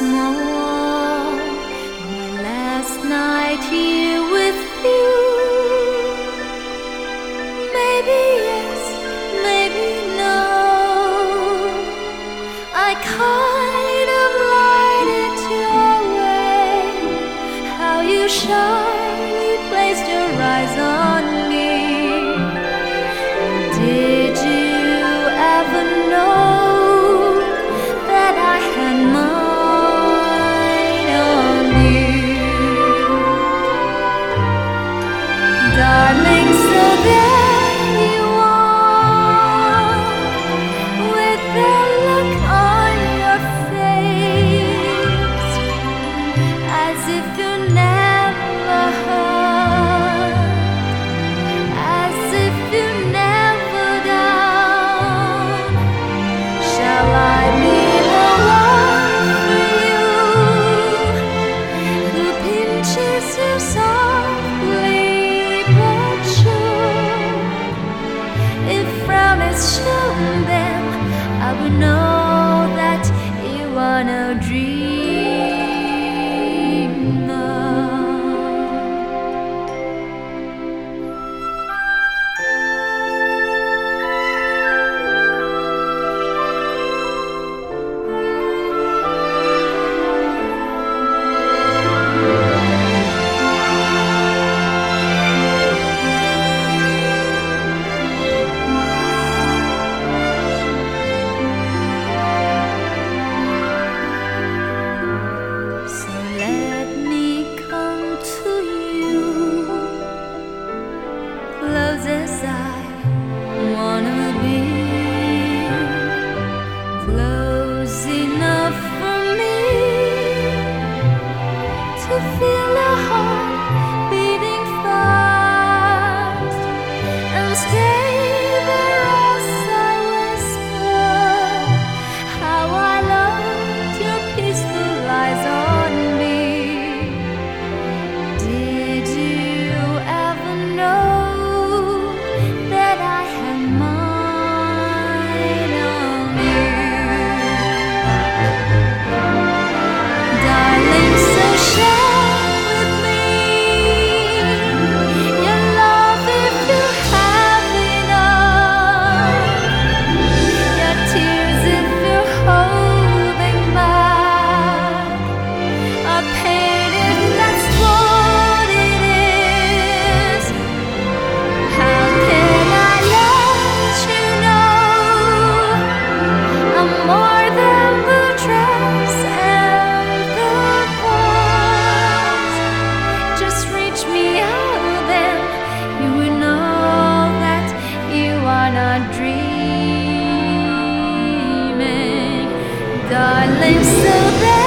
once darling. So there